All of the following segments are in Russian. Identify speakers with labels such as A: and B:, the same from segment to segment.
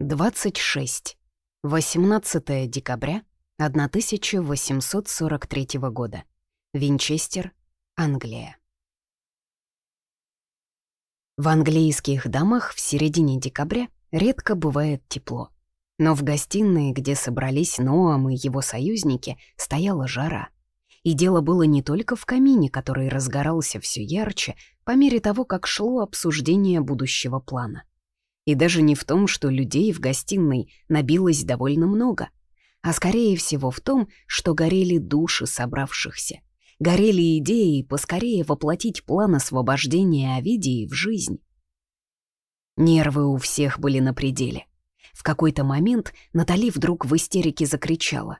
A: 26. 18 декабря 1843 года. Винчестер, Англия. В английских домах в середине декабря редко бывает тепло. Но в гостиной, где собрались Ноам и его союзники, стояла жара. И дело было не только в камине, который разгорался все ярче по мере того, как шло обсуждение будущего плана. И даже не в том, что людей в гостиной набилось довольно много, а скорее всего в том, что горели души собравшихся. Горели идеи поскорее воплотить план освобождения Овидии в жизнь. Нервы у всех были на пределе. В какой-то момент Натали вдруг в истерике закричала.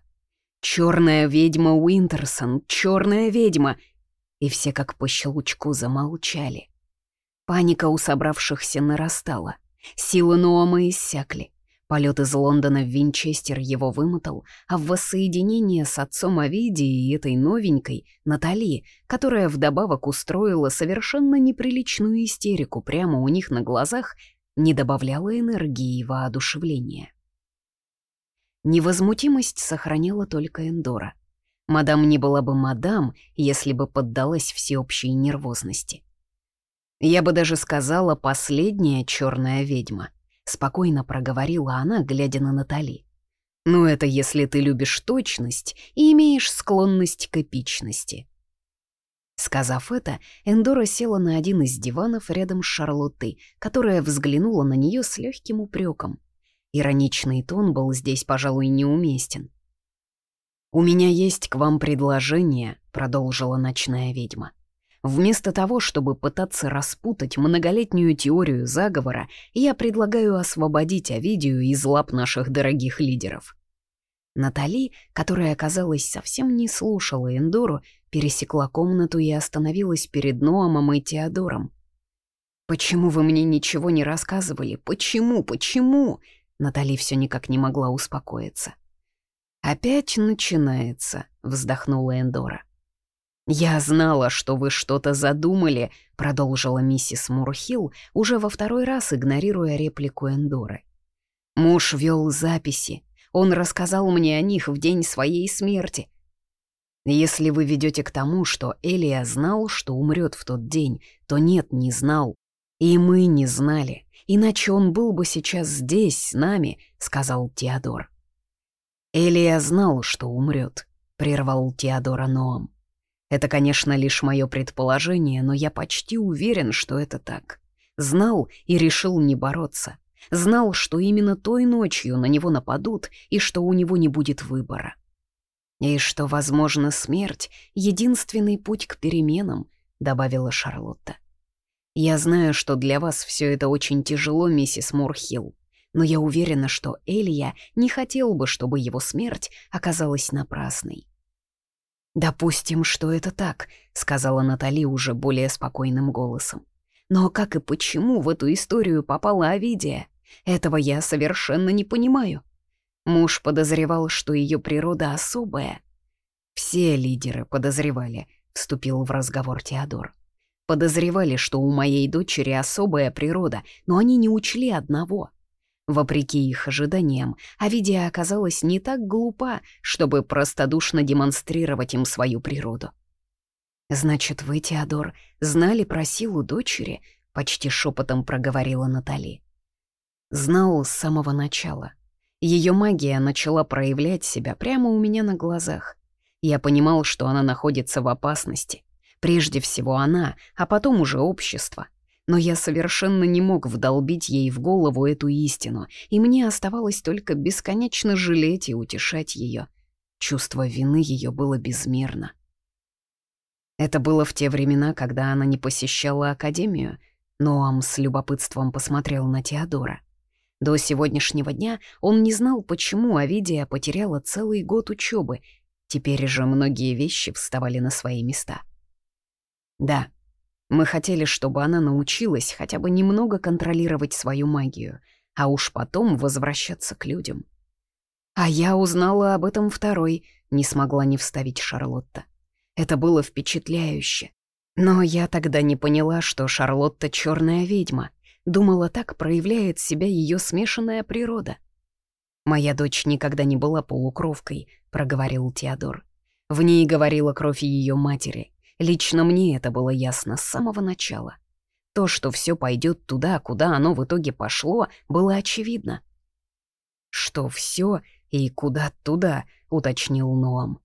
A: «Чёрная ведьма Уинтерсон! Чёрная ведьма!» И все как по щелчку замолчали. Паника у собравшихся нарастала — Силы Нуома иссякли. Полет из Лондона в Винчестер его вымотал, а в воссоединение с отцом Овидии и этой новенькой, Натали, которая вдобавок устроила совершенно неприличную истерику прямо у них на глазах, не добавляла энергии и воодушевления. Невозмутимость сохранила только Эндора. Мадам не была бы мадам, если бы поддалась всеобщей нервозности. Я бы даже сказала «последняя черная ведьма», — спокойно проговорила она, глядя на Натали. «Ну это если ты любишь точность и имеешь склонность к эпичности». Сказав это, Эндора села на один из диванов рядом с Шарлоттой, которая взглянула на нее с легким упреком. Ироничный тон был здесь, пожалуй, неуместен. «У меня есть к вам предложение», — продолжила ночная ведьма. Вместо того, чтобы пытаться распутать многолетнюю теорию заговора, я предлагаю освободить Овидию из лап наших дорогих лидеров. Натали, которая, казалось, совсем не слушала Эндору, пересекла комнату и остановилась перед Ноамом и Теодором. «Почему вы мне ничего не рассказывали? Почему? Почему?» Натали все никак не могла успокоиться. «Опять начинается», — вздохнула Эндора. «Я знала, что вы что-то задумали», — продолжила миссис Мурхилл, уже во второй раз игнорируя реплику Эндоры. «Муж вел записи. Он рассказал мне о них в день своей смерти. Если вы ведете к тому, что Элия знал, что умрет в тот день, то нет, не знал. И мы не знали, иначе он был бы сейчас здесь, с нами», — сказал Теодор. «Элия знал, что умрет», — прервал Теодора Ноам. Это, конечно, лишь мое предположение, но я почти уверен, что это так. Знал и решил не бороться. Знал, что именно той ночью на него нападут и что у него не будет выбора. «И что, возможно, смерть — единственный путь к переменам», — добавила Шарлотта. «Я знаю, что для вас все это очень тяжело, миссис Мурхилл, но я уверена, что Элья не хотел бы, чтобы его смерть оказалась напрасной. «Допустим, что это так», — сказала Натали уже более спокойным голосом. «Но как и почему в эту историю попала Овидия? Этого я совершенно не понимаю. Муж подозревал, что ее природа особая». «Все лидеры подозревали», — вступил в разговор Теодор. «Подозревали, что у моей дочери особая природа, но они не учли одного — Вопреки их ожиданиям, Авидия оказалась не так глупа, чтобы простодушно демонстрировать им свою природу. «Значит, вы, Теодор, знали про силу дочери?» — почти шепотом проговорила Натали. «Знал с самого начала. Ее магия начала проявлять себя прямо у меня на глазах. Я понимал, что она находится в опасности. Прежде всего она, а потом уже общество — но я совершенно не мог вдолбить ей в голову эту истину, и мне оставалось только бесконечно жалеть и утешать ее. Чувство вины ее было безмерно. Это было в те времена, когда она не посещала академию, Ноам с любопытством посмотрел на Теодора. До сегодняшнего дня он не знал, почему Авидия потеряла целый год учебы. Теперь же многие вещи вставали на свои места. Да, мы хотели, чтобы она научилась хотя бы немного контролировать свою магию, а уж потом возвращаться к людям. А я узнала об этом второй, не смогла не вставить Шарлотта. Это было впечатляюще. Но я тогда не поняла, что Шарлотта — черная ведьма. думала, так проявляет себя ее смешанная природа. «Моя дочь никогда не была полукровкой», — проговорил Теодор. В ней говорила кровь ее матери. Лично мне это было ясно с самого начала. То, что все пойдет туда, куда оно в итоге пошло, было очевидно. «Что все и куда туда?» — уточнил Ноам.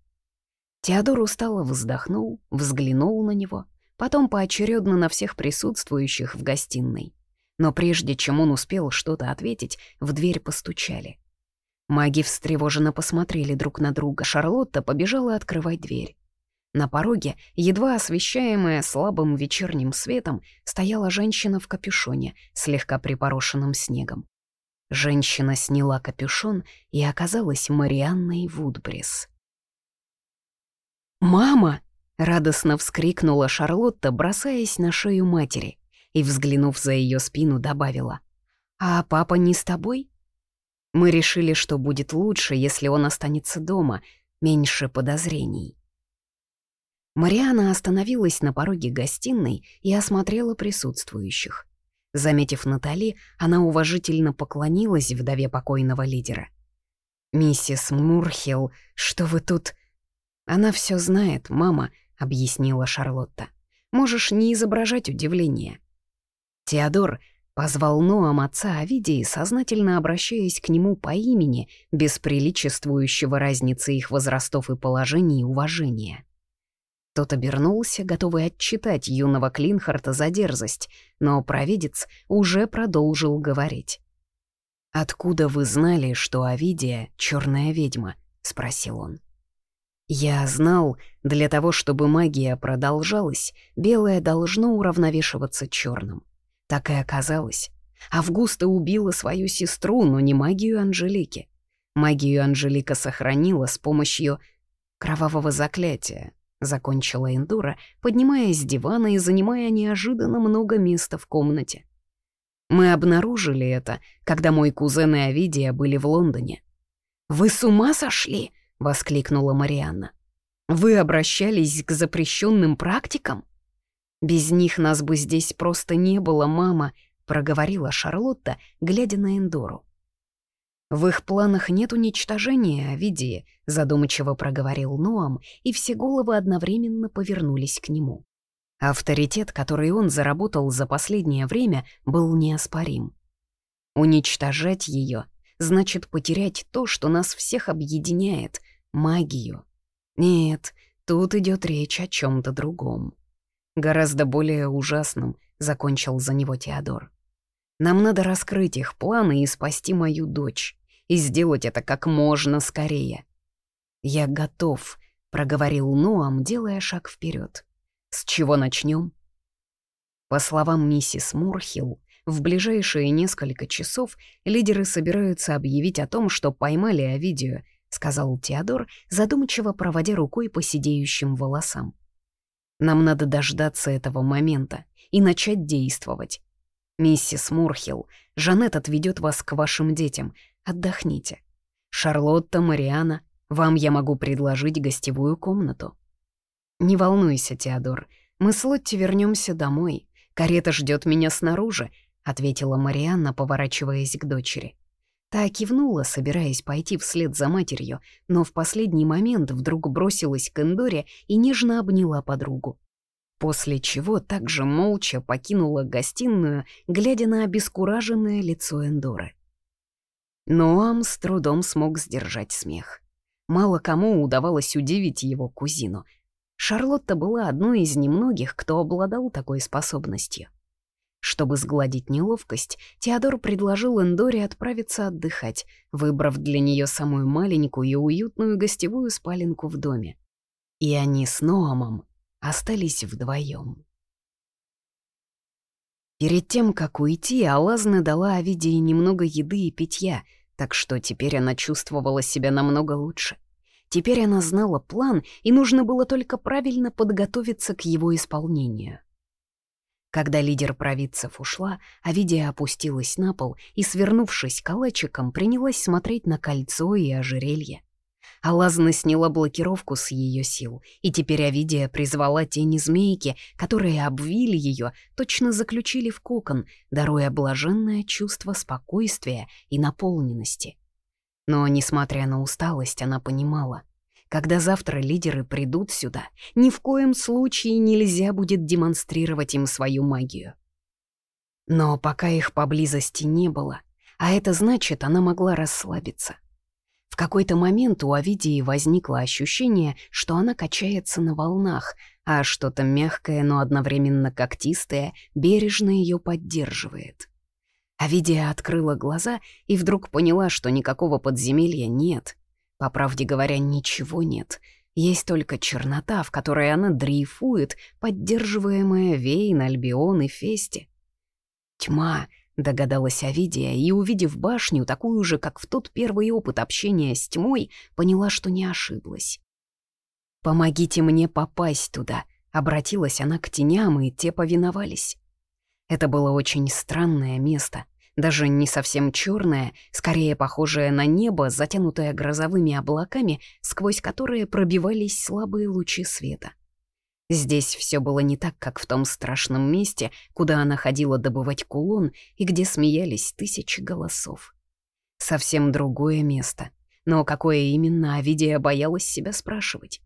A: Теодор устало вздохнул, взглянул на него, потом поочередно на всех присутствующих в гостиной. Но прежде чем он успел что-то ответить, в дверь постучали. Маги встревоженно посмотрели друг на друга. Шарлотта побежала открывать дверь. На пороге, едва освещаемая слабым вечерним светом, стояла женщина в капюшоне, слегка припорошенным снегом. Женщина сняла капюшон и оказалась Марианной Вудбрис. «Мама!» — радостно вскрикнула Шарлотта, бросаясь на шею матери, и, взглянув за ее спину, добавила. «А папа не с тобой?» Мы решили, что будет лучше, если он останется дома, меньше подозрений. Мариана остановилась на пороге гостиной и осмотрела присутствующих. Заметив Натали, она уважительно поклонилась вдове покойного лидера. «Миссис Мурхилл, что вы тут...» «Она все знает, мама», — объяснила Шарлотта. «Можешь не изображать удивление». Теодор позвал Ноам отца Овидии, сознательно обращаясь к нему по имени, без приличествующего разницы их возрастов и положений и уважения. Тот обернулся, готовый отчитать юного Клинхарта за дерзость, но провидец уже продолжил говорить. «Откуда вы знали, что Овидия — черная ведьма?» — спросил он. Я знал, для того, чтобы магия продолжалась, белое должно уравновешиваться черным. Так и оказалось. Августа убила свою сестру, но не магию Анжелики. Магию Анжелика сохранила с помощью кровавого заклятия, закончила Эндура, поднимаясь с дивана и занимая неожиданно много места в комнате. Мы обнаружили это, когда мой кузен и Овидия были в Лондоне. «Вы с ума сошли?» — воскликнула Марианна. «Вы обращались к запрещенным практикам?» «Без них нас бы здесь просто не было, мама», — проговорила Шарлотта, глядя на Эндору. «В их планах нет уничтожения Овидии», — задумчиво проговорил Ноам, и все головы одновременно повернулись к нему. Авторитет, который он заработал за последнее время, был неоспорим. Уничтожать ее значит потерять то, что нас всех объединяет — магию. Нет, тут идет речь о чем то другом. Гораздо более ужасным, — закончил за него Теодор. Нам надо раскрыть их планы и спасти мою дочь, и сделать это как можно скорее. «Я готов», — проговорил Ноам, делая шаг вперед. «С чего начнем? По словам миссис Мурхилл, в ближайшие несколько часов лидеры собираются объявить о том, что поймали Овидию, сказал Теодор, задумчиво проводя рукой по сидеющим волосам. Нам надо дождаться этого момента и начать действовать. Миссис Мурхилл, Жанет отведет вас к вашим детям. Отдохните. Шарлотта, Мариана, вам я могу предложить гостевую комнату. Не волнуйся, Теодор, мы с Лотти вернемся домой. Карета ждет меня снаружи, — ответила Марианна, поворачиваясь к дочери. Та кивнула, собираясь пойти вслед за матерью, но в последний момент вдруг бросилась к Эндоре и нежно обняла подругу. После чего также молча покинула гостиную, глядя на обескураженное лицо Эндоры. Ноам с трудом смог сдержать смех. Мало кому удавалось удивить его кузину. Шарлотта была одной из немногих, кто обладал такой способностью. Чтобы сгладить неловкость, Теодор предложил Эндоре отправиться отдыхать, выбрав для нее самую маленькую и уютную гостевую спаленку в доме. И они с Ноамом остались вдвоем. Перед тем, как уйти, Алазна дала Авидии немного еды и питья, так что теперь она чувствовала себя намного лучше. Теперь она знала план, и нужно было только правильно подготовиться к его исполнению. Когда лидер провидцев ушла, Авидия опустилась на пол и, свернувшись калачиком, принялась смотреть на кольцо и ожерелье. Алазна сняла блокировку с ее сил, и теперь Авидия призвала тени змейки, которые обвили ее, точно заключили в кокон, даруя блаженное чувство спокойствия и наполненности. Но, несмотря на усталость, она понимала, когда завтра лидеры придут сюда, ни в коем случае нельзя будет демонстрировать им свою магию. Но пока их поблизости не было, а это значит, она могла расслабиться. В какой-то момент у Авидии возникло ощущение, что она качается на волнах, а что-то мягкое, но одновременно когтистое, бережно ее поддерживает. Авидия открыла глаза и вдруг поняла, что никакого подземелья нет. По правде говоря, ничего нет. Есть только чернота, в которой она дрейфует, поддерживаемая Вейн, Альбион и Фести. Тьма — Догадалась Авидия и, увидев башню, такую же, как в тот первый опыт общения с тьмой, поняла, что не ошиблась. «Помогите мне попасть туда», — обратилась она к теням, и те повиновались. Это было очень странное место, даже не совсем черное, скорее похожее на небо, затянутое грозовыми облаками, сквозь которые пробивались слабые лучи света. Здесь все было не так, как в том страшном месте, куда она ходила добывать кулон и где смеялись тысячи голосов. Совсем другое место. Но какое именно, Авидия боялась себя спрашивать.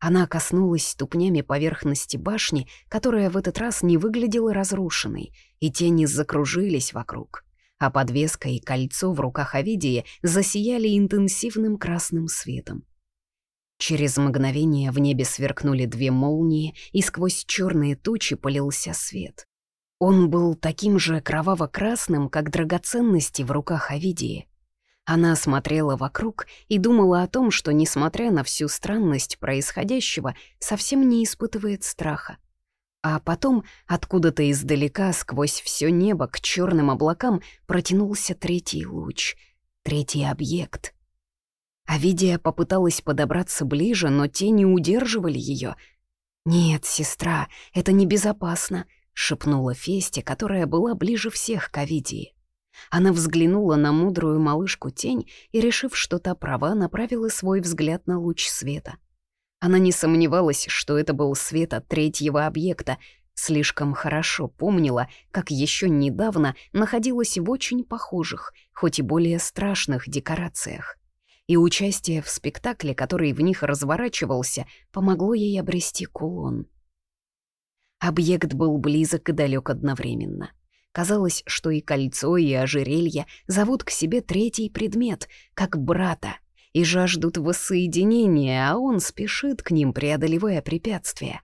A: Она коснулась ступнями поверхности башни, которая в этот раз не выглядела разрушенной, и тени закружились вокруг, а подвеска и кольцо в руках Авидии засияли интенсивным красным светом. Через мгновение в небе сверкнули две молнии, и сквозь черные тучи полился свет. Он был таким же кроваво-красным, как драгоценности в руках Авидии. Она смотрела вокруг и думала о том, что, несмотря на всю странность происходящего, совсем не испытывает страха. А потом, откуда-то издалека, сквозь все небо к черным облакам, протянулся третий луч, третий объект — Авидия попыталась подобраться ближе, но те не удерживали ее. «Нет, сестра, это небезопасно», — шепнула Фесте, которая была ближе всех к Авидии. Она взглянула на мудрую малышку тень и, решив, что та права, направила свой взгляд на луч света. Она не сомневалась, что это был свет от третьего объекта, слишком хорошо помнила, как еще недавно находилась в очень похожих, хоть и более страшных декорациях и участие в спектакле, который в них разворачивался, помогло ей обрести кулон. Объект был близок и далек одновременно. Казалось, что и кольцо, и ожерелье зовут к себе третий предмет, как брата, и жаждут воссоединения, а он спешит к ним, преодолевая препятствия.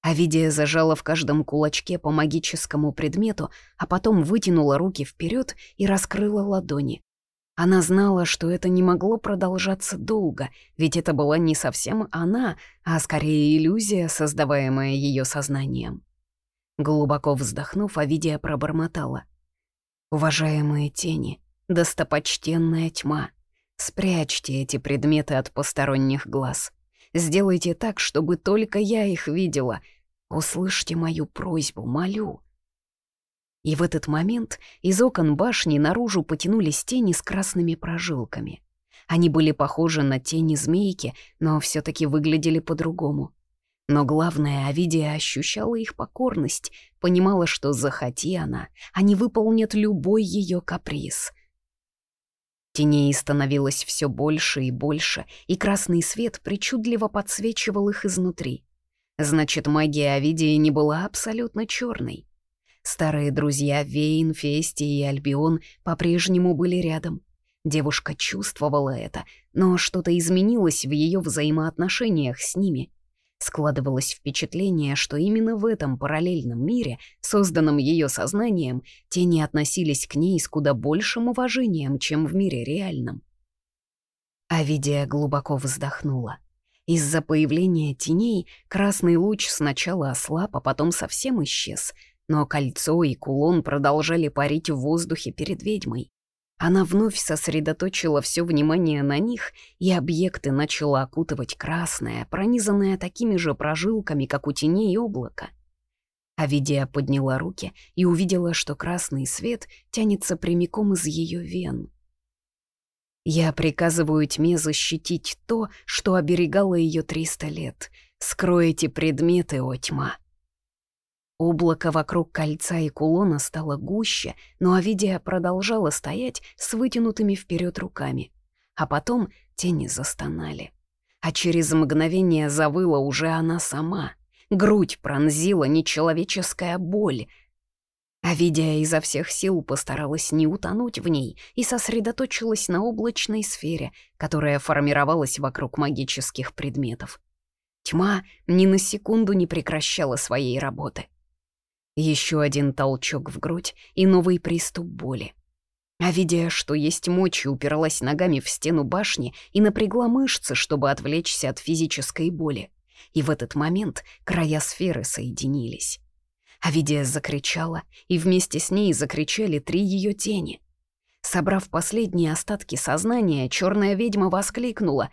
A: Авидия зажала в каждом кулачке по магическому предмету, а потом вытянула руки вперед и раскрыла ладони. Она знала, что это не могло продолжаться долго, ведь это была не совсем она, а скорее иллюзия, создаваемая ее сознанием. Глубоко вздохнув, Авидия пробормотала. «Уважаемые тени, достопочтенная тьма, спрячьте эти предметы от посторонних глаз. Сделайте так, чтобы только я их видела. Услышьте мою просьбу, молю». И в этот момент из окон башни наружу потянулись тени с красными прожилками. Они были похожи на тени змейки, но все таки выглядели по-другому. Но главное, Авидия ощущала их покорность, понимала, что захоти она, они выполнят любой ее каприз. Теней становилось все больше и больше, и красный свет причудливо подсвечивал их изнутри. Значит, магия Авидии не была абсолютно черной. Старые друзья Вейн, Фести и Альбион по-прежнему были рядом. Девушка чувствовала это, но что-то изменилось в ее взаимоотношениях с ними. Складывалось впечатление, что именно в этом параллельном мире, созданном ее сознанием, тени относились к ней с куда большим уважением, чем в мире реальном. Авидия глубоко вздохнула. Из-за появления теней красный луч сначала ослаб, а потом совсем исчез — но кольцо и кулон продолжали парить в воздухе перед ведьмой. Она вновь сосредоточила все внимание на них, и объекты начала окутывать красное, пронизанное такими же прожилками, как у теней облака. Авидия подняла руки и увидела, что красный свет тянется прямиком из ее вен. Я приказываю тьме защитить то, что оберегало ее триста лет. Скрой эти предметы, о тьма. Облако вокруг кольца и кулона стало гуще, но Авидия продолжала стоять с вытянутыми вперед руками. А потом тени застонали. А через мгновение завыла уже она сама. Грудь пронзила нечеловеческая боль — а Видя изо всех сил постаралась не утонуть в ней и сосредоточилась на облачной сфере, которая формировалась вокруг магических предметов. Тьма ни на секунду не прекращала своей работы. Еще один толчок в грудь и новый приступ боли. А видя, что есть мочи, упиралась ногами в стену башни и напрягла мышцы, чтобы отвлечься от физической боли. И в этот момент края сферы соединились. Авидия закричала, и вместе с ней закричали три ее тени. Собрав последние остатки сознания, черная ведьма воскликнула.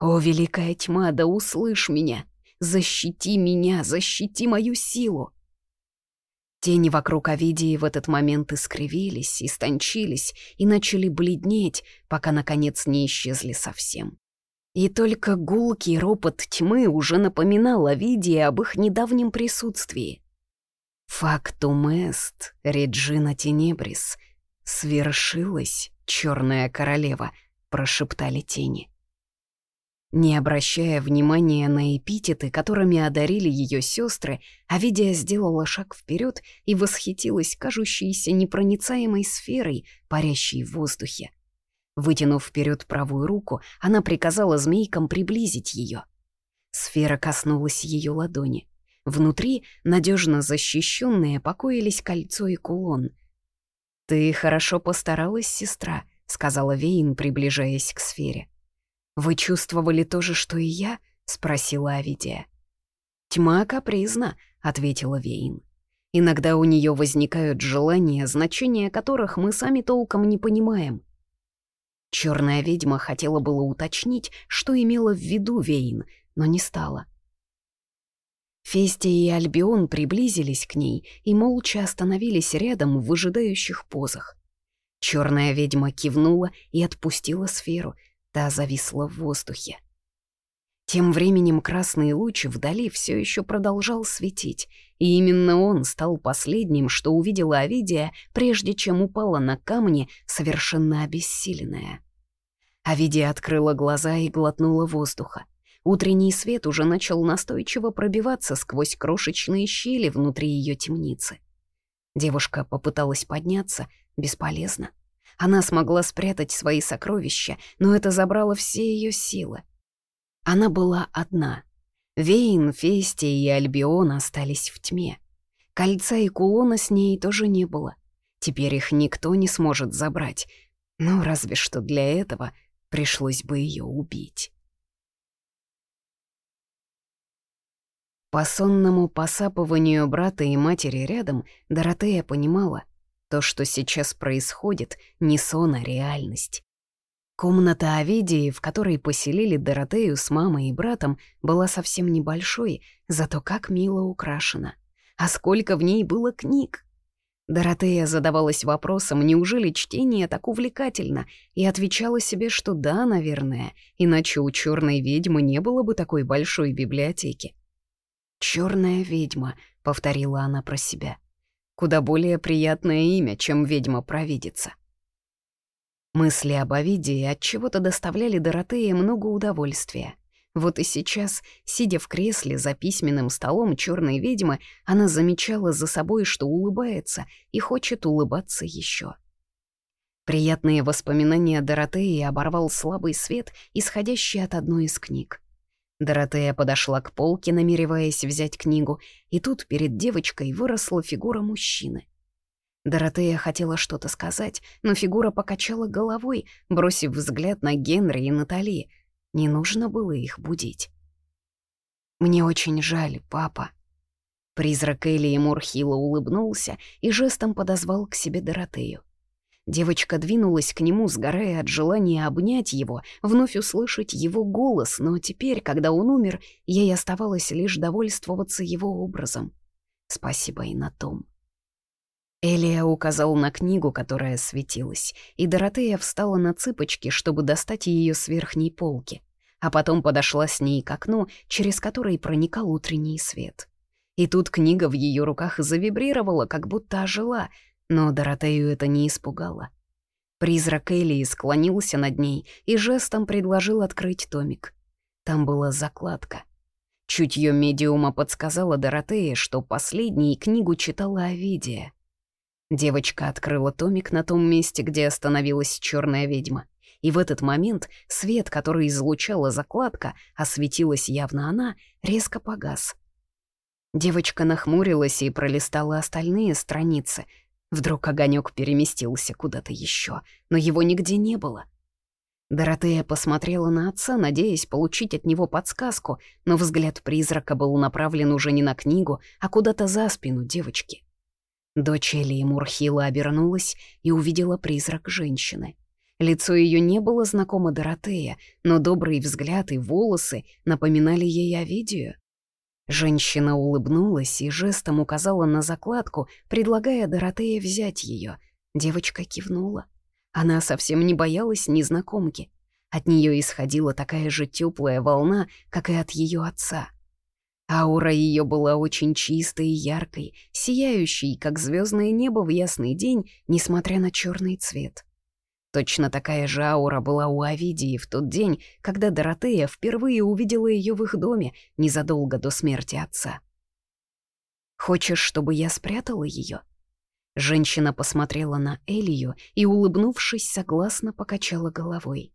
A: «О, великая тьма, да услышь меня! Защити меня, защити мою силу!» Тени вокруг Авидии в этот момент искривились, истончились и начали бледнеть, пока, наконец, не исчезли совсем. И только гулкий ропот тьмы уже напоминал Авидии об их недавнем присутствии. Фактум эст, Реджина Тенебрис. Свершилась, черная королева, прошептали тени. Не обращая внимания на эпитеты, которыми одарили ее сестры, Авидия сделала шаг вперед и восхитилась кажущейся непроницаемой сферой, парящей в воздухе. Вытянув вперед правую руку, она приказала змейкам приблизить ее. Сфера коснулась ее ладони. Внутри, надежно защищенные, покоились кольцо и кулон. «Ты хорошо постаралась, сестра», — сказала Вейн, приближаясь к сфере. «Вы чувствовали то же, что и я?» — спросила Авидия. «Тьма капризна», — ответила Вейн. «Иногда у нее возникают желания, значения которых мы сами толком не понимаем». Черная ведьма хотела было уточнить, что имела в виду Вейн, но не стала. Фестия и Альбион приблизились к ней и молча остановились рядом в выжидающих позах. Черная ведьма кивнула и отпустила сферу, та зависла в воздухе. Тем временем красный луч вдали все еще продолжал светить, и именно он стал последним, что увидела Авидия, прежде чем упала на камни, совершенно обессиленная. Авидия открыла глаза и глотнула воздуха. Утренний свет уже начал настойчиво пробиваться сквозь крошечные щели внутри ее темницы. Девушка попыталась подняться, бесполезно. Она смогла спрятать свои сокровища, но это забрало все ее силы. Она была одна. Вейн, Фестия и Альбион остались в тьме. Кольца и кулона с ней тоже не было. Теперь их никто не сможет забрать. Ну, разве что для этого пришлось бы ее убить. По сонному посапыванию брата и матери рядом Доротея понимала, то, что сейчас происходит, не сон, а реальность. Комната Овидии, в которой поселили Доротею с мамой и братом, была совсем небольшой, зато как мило украшена. А сколько в ней было книг! Доротея задавалась вопросом, неужели чтение так увлекательно, и отвечала себе, что да, наверное, иначе у черной ведьмы не было бы такой большой библиотеки. Черная ведьма», — повторила она про себя. «Куда более приятное имя, чем ведьма-провидица». Мысли об Овидии отчего-то доставляли Доротее много удовольствия. Вот и сейчас, сидя в кресле за письменным столом черной ведьмы, она замечала за собой, что улыбается и хочет улыбаться еще. Приятные воспоминания Доротеи оборвал слабый свет, исходящий от одной из книг. Доротея подошла к полке, намереваясь взять книгу, и тут перед девочкой выросла фигура мужчины. Доротея хотела что-то сказать, но фигура покачала головой, бросив взгляд на Генри и Натали. Не нужно было их будить. «Мне очень жаль, папа». Призрак Элли Мурхила улыбнулся и жестом подозвал к себе Доротею. Девочка двинулась к нему, сгорая от желания обнять его, вновь услышать его голос, но теперь, когда он умер, ей оставалось лишь довольствоваться его образом. Спасибо и на том. Элия указал на книгу, которая светилась, и Доротея встала на цыпочки, чтобы достать ее с верхней полки, а потом подошла с ней к окну, через которое проникал утренний свет. И тут книга в ее руках завибрировала, как будто ожила, но Доротею это не испугало. Призрак Элии склонился над ней и жестом предложил открыть томик. Там была закладка. Чутье медиума подсказала Доротее, что последней книгу читала Овидия. Девочка открыла томик на том месте, где остановилась черная ведьма. И в этот момент свет, который излучала закладка, осветилась явно она, резко погас. Девочка нахмурилась и пролистала остальные страницы. Вдруг огонек переместился куда-то еще, но его нигде не было. Доротея посмотрела на отца, надеясь получить от него подсказку, но взгляд призрака был направлен уже не на книгу, а куда-то за спину девочки. Дочь Элии Мурхила обернулась и увидела призрак женщины. Лицо ее не было знакомо Доротея, но добрый взгляд и волосы напоминали ей Овидию. Женщина улыбнулась и жестом указала на закладку, предлагая Доротее взять ее. Девочка кивнула. Она совсем не боялась незнакомки. От нее исходила такая же теплая волна, как и от ее отца. Аура ее была очень чистой и яркой, сияющей, как звездное небо в ясный день, несмотря на черный цвет. Точно такая же аура была у Авидии в тот день, когда Доротея впервые увидела ее в их доме незадолго до смерти отца. «Хочешь, чтобы я спрятала ее? Женщина посмотрела на Элию и, улыбнувшись, согласно покачала головой.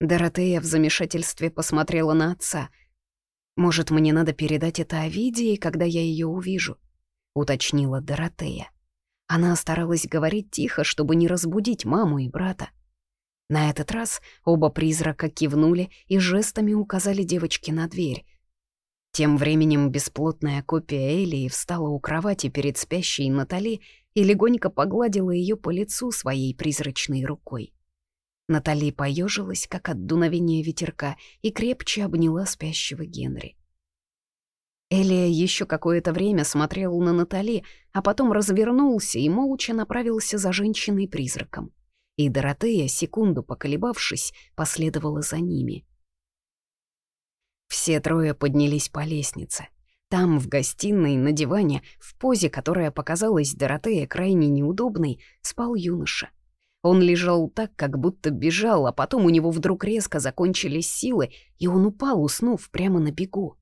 A: Доротея в замешательстве посмотрела на отца — «Может, мне надо передать это Овидии, когда я ее увижу?» — уточнила Доротея. Она старалась говорить тихо, чтобы не разбудить маму и брата. На этот раз оба призрака кивнули и жестами указали девочке на дверь. Тем временем бесплотная копия Элии встала у кровати перед спящей Натали и легонько погладила ее по лицу своей призрачной рукой. Натали поежилась, как от дуновения ветерка, и крепче обняла спящего Генри. Элия еще какое-то время смотрел на Натали, а потом развернулся и молча направился за женщиной-призраком. И Доротея, секунду поколебавшись, последовала за ними. Все трое поднялись по лестнице. Там, в гостиной, на диване, в позе, которая показалась Доротее крайне неудобной, спал юноша. Он лежал так, как будто бежал, а потом у него вдруг резко закончились силы, и он упал, уснув прямо на бегу.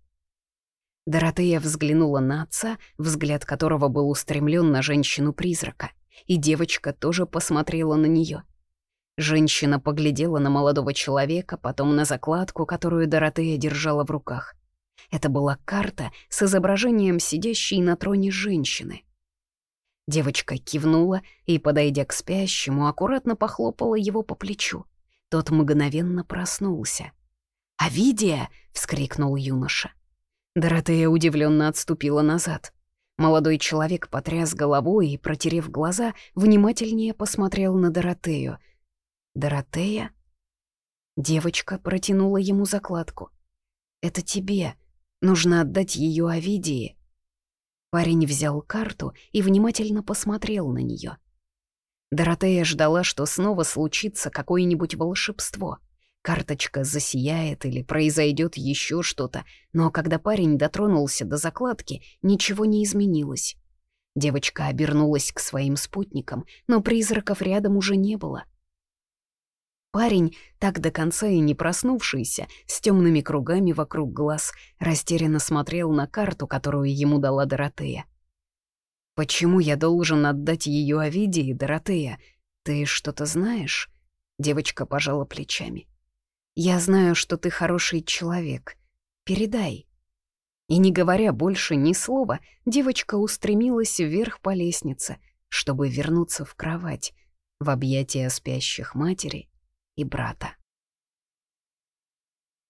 A: Доротея взглянула на отца, взгляд которого был устремлен на женщину-призрака, и девочка тоже посмотрела на нее. Женщина поглядела на молодого человека, потом на закладку, которую Доротея держала в руках. Это была карта с изображением сидящей на троне женщины — Девочка кивнула и, подойдя к спящему, аккуратно похлопала его по плечу. Тот мгновенно проснулся. «Авидия!» — вскрикнул юноша. Доротея удивленно отступила назад. Молодой человек потряс головой и, протерев глаза, внимательнее посмотрел на Доротею. «Доротея?» Девочка протянула ему закладку. «Это тебе. Нужно отдать ее Авидии». Парень взял карту и внимательно посмотрел на нее. Доротея ждала, что снова случится какое-нибудь волшебство. Карточка засияет или произойдет еще что-то, но когда парень дотронулся до закладки, ничего не изменилось. Девочка обернулась к своим спутникам, но призраков рядом уже не было — Парень, так до конца и не проснувшийся, с темными кругами вокруг глаз, растерянно смотрел на карту, которую ему дала Доротея. «Почему я должен отдать ее Овидии, Доротея? Ты что-то знаешь?» Девочка пожала плечами. «Я знаю, что ты хороший человек. Передай». И не говоря больше ни слова, девочка устремилась вверх по лестнице, чтобы вернуться в кровать, в объятия спящих матери и брата.